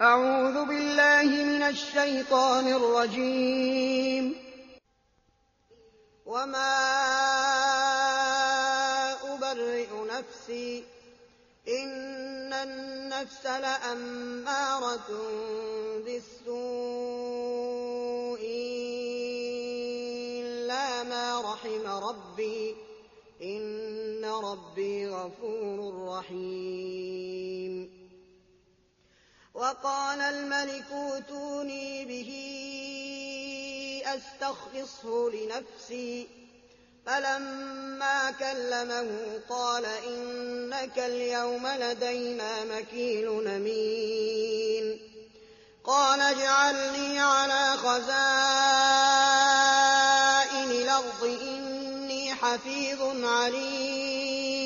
أعوذ بالله من الشيطان الرجيم. وما أبرئ نفسي إن النفس لأمارة بالسوء إلا ما رحم ربي. إن ربي غفور رحيم. وقال الملك اوتوني به أستخلصه لنفسي. فلما كلمه قال إنك اليوم لدينا مكيل أمين. قال اجعلني على خزائن الأرض إني حفيظ عليم.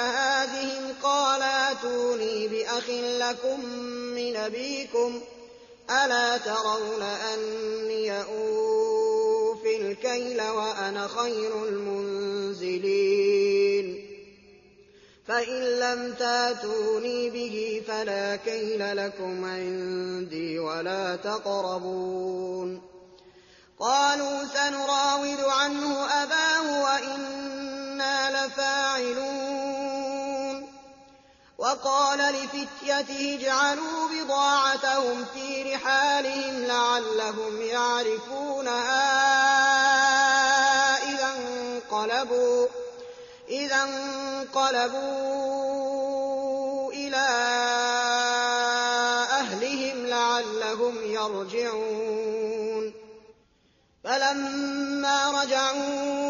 بجهازهم قال أتوني بأخ لكم من أبيكم ألا ترون أني أوفي الكيل وأنا خير المنزلين فإن لم تاتوني به فلا كيل لكم عندي ولا تقربون قالوا سنراود عنه أباه وإنا لفاعلون وقال لفتيته اجعلوا بضاعتهم في رحالهم لعلهم يعرفونها إذا انقلبوا إذا انقلبوا إلى أهلهم لعلهم يرجعون. فلما رجعوا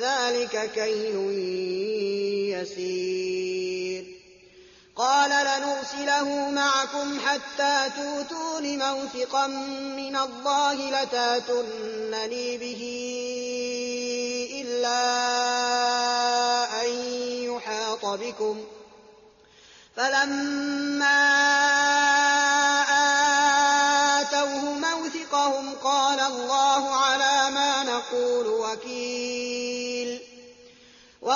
ذلك كيل يسير. قال لنرسله معكم حتى توتون موثقا من الله لتاتونني به إلا أن يحاط بكم. فلما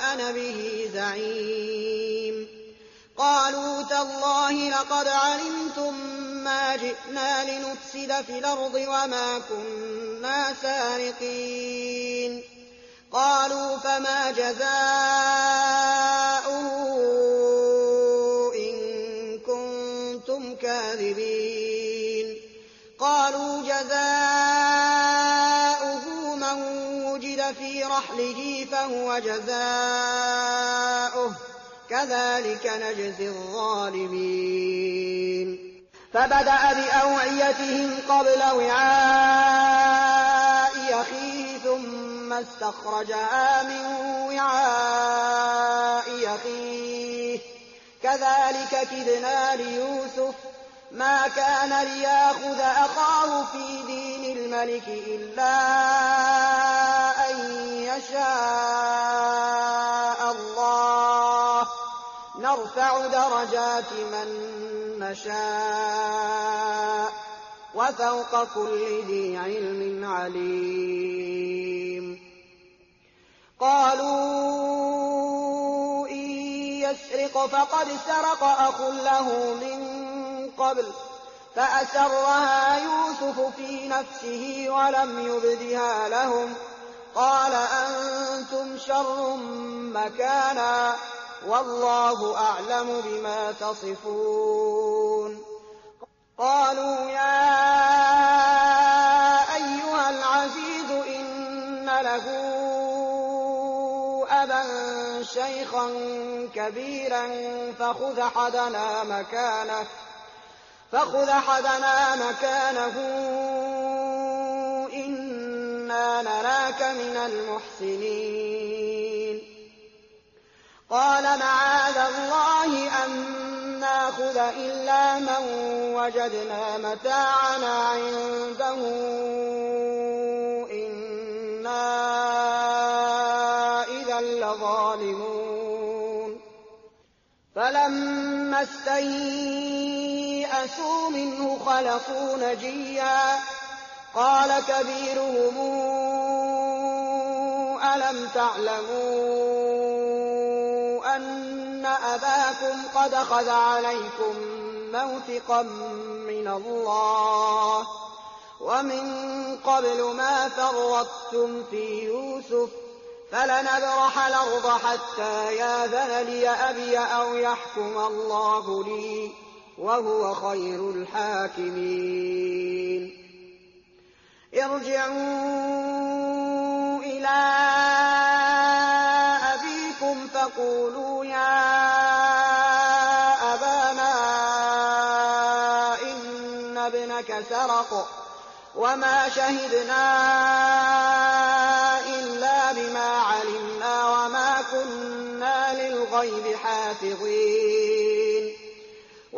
وأنا به زعيم. قالوا تالله لقد علمتم ما جئنا لنفسد في الأرض وما كنا سارقين. قالوا فما جزاؤه رحله فهو جزاؤه كذلك نجزي الظالمين فبدأ بأوعيتهم قبل وعاء أخيه ثم استخرجها من وعاء أخيه كذلك كدنا ليوسف ما كان لياخذ أخاه في دين الملك إلا يشاء الله. نرفع درجات من نشاء وفوق كل ذي علم عليم. قالوا إن يسرق فقد سرق أخ له من قبل فأسرها يوسف في نفسه ولم يبدها لهم. قال أنتم شر مكانا والله أعلم بما تصفون. قالوا يا أيها العزيز إن له أبا شيخا كبيرا فخذ حدنا مكانه فخذ حدنا مكانه إنا نراك من المحسنين. قال معاذ الله أن نأخذ إلا من وجدنا متاعنا عنده. إنا إذا لظالمون. فلما استيئسوا منه خلصوا نجيا. قال كبيرهم ألم تعلموا أن أباكم قد خذ عليكم موثقا من الله ومن قبل ما فرطتم في يوسف فلنبرح الأرض حتى ياذن لي أبي أو يحكم الله لي وهو خير الحاكمين. ارجعوا إلى أبيكم فقولوا يا أبانا إن ابنك سرق وما شهدنا إلا بما علمنا وما كنا للغيب حافظين.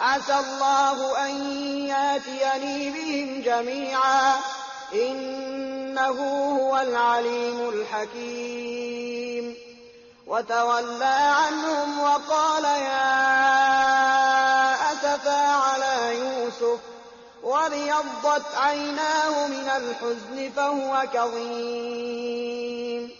عسى الله أن ياتيني بهم جميعا. إنه هو العليم الحكيم. وتولى عنهم وقال يا أسفا على يوسف. وابيضت عيناه من الحزن فهو كظيم.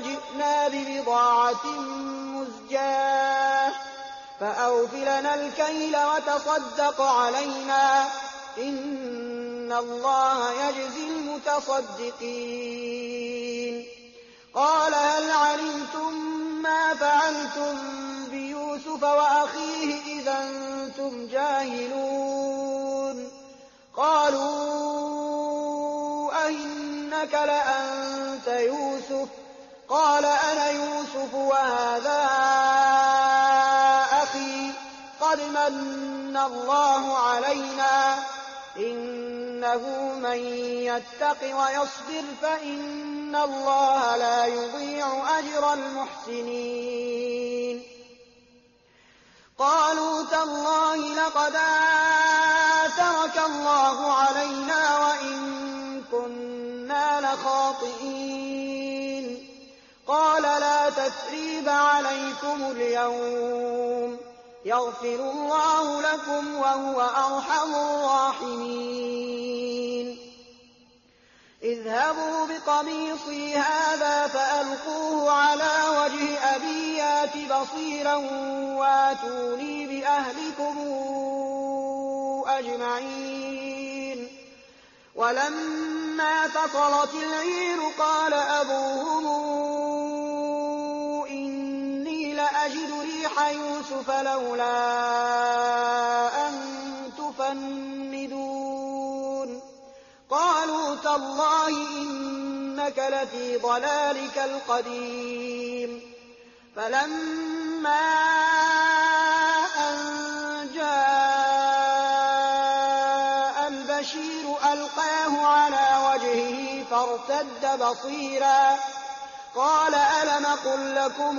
وجئنا ببضاعة مزجاة. فأوف لنا الكيل وتصدق علينا. إن الله يجزي المتصدقين. قال هل علمتم ما فعلتم بيوسف وأخيه إذا أنتم جاهلون؟ قالوا أئنك لأنت يوسف. قال أنا يوسف وهذا أخي. قد من الله علينا. إنه من يتق ويصبر فإن الله لا يضيع أجر المحسنين. قالوا تالله لقد آثرك الله علينا تثريب عليكم اليوم. يغفر الله لكم وهو أرحم الراحمين. اذهبوا بقميصي هذا فألقوه على وجه أبي يات بصيرا وآتوني بأهلكم أجمعين. ولما فصلت العير قال أبوهم ريح يوسف لولا أن تفندون. قالوا تالله إنك لفي ضلالك القديم. فلما أن جاء البشير ألقاه على وجهه فارتد بصيرا. قال ألم قل لكم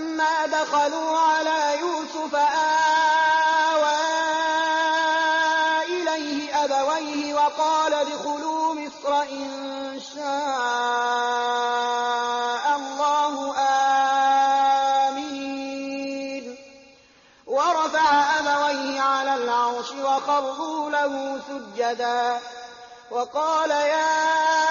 دخلوا على يوسف آوى إليه أبويه وقال ادخلوا مصر إن شاء الله آمين. ورفع أبويه على العرش وخروا له سجدا. وقال يا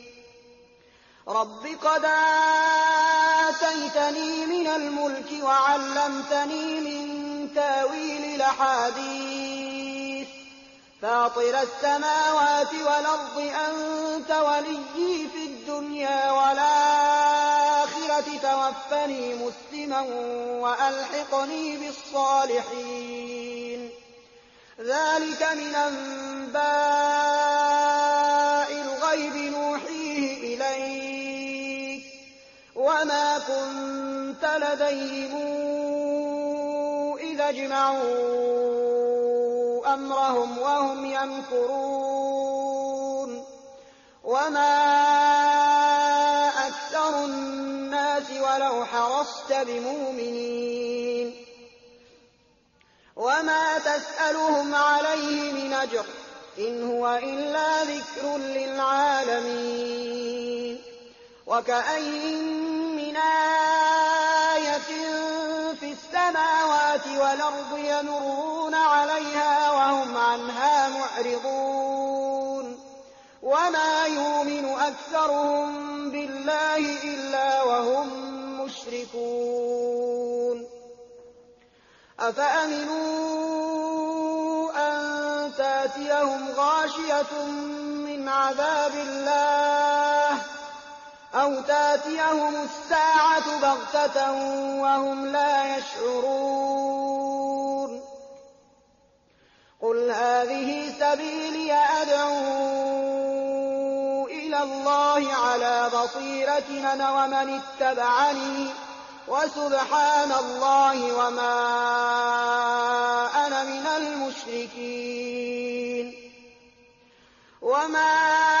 رب قد آتيتني من الملك وعلمتني من تاويل الأحاديث فاطر السماوات والأرض أنت وليي في الدنيا والآخرة توفني مسلما وألحقني بالصالحين ذلك من أنباء الغيب نوحيه إليك وما كنت لديهم إذا اجمعوا أمرهم وهم يمكرون وما أكثر الناس ولو حرصت بمؤمنين وما تسألهم عليه من أجر إن هو إلا ذكر للعالمين وكأين آية في السماوات والأرض يمرون عليها وهم عنها معرضون. وما يؤمن أكثرهم بالله إلا وهم مشركون. أفأمنوا أن تأتيهم غاشية من عذاب الله أو تأتيهم الساعة بغتة وهم لا يشعرون. قل هذه سبيلي أدعو إلى الله على بصيرة أنا ومن اتبعني وسبحان الله وما أنا من المشركين. وما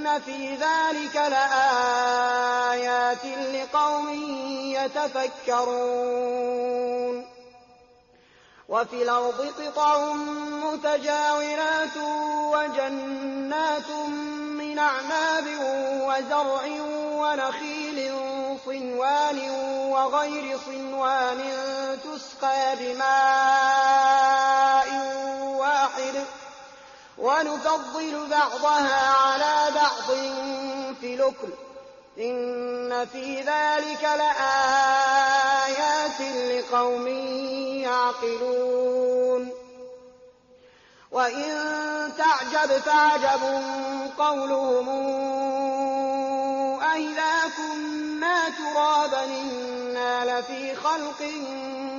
إن في ذلك لآيات لقوم يتفكرون وفي الأرض قطع متجاورات وجنات من أعناب وزرع ونخيل صنوان وغير صنوان تسقى بماء ونفضل بعضها على بعض في الأكل. إن في ذلك لآيات لقوم يعقلون. وإن تعجب فعجب قولهم أَإِذَا كُنَّا تُرَابًا إِنَّا لَفِي خَلْقٍ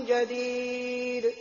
جَدِيدٍ.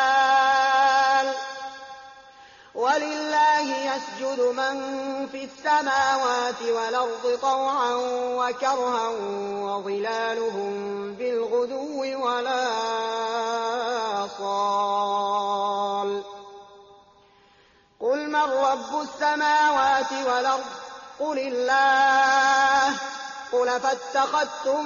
وَلِلَّهِ يَسْجُدُ مَن فِي السَّمَاوَاتِ وَالْأَرْضِ طَوْعًا وَكَرْهًا وَظِلَالُهُم بِالْغُدُوِّ وَالْآصَالِ ۩ قُلْ مَن رَّبُّ السَّمَاوَاتِ وَالْأَرْضِ ۖ؟ قُلِ اللَّهُ ۚ. قُلْ أَفَاتَّخَذْتُم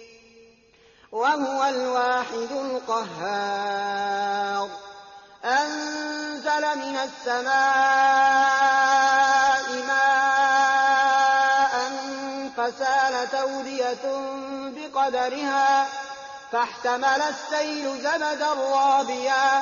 وهو الواحد القهار. أنزل من السماء ماء فسال تودية بقدرها فاحتمل السيل زبدا رابيا.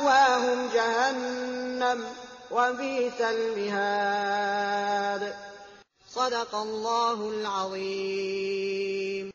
ومأواهم جهنم وبئس المهاد. صدق الله العظيم.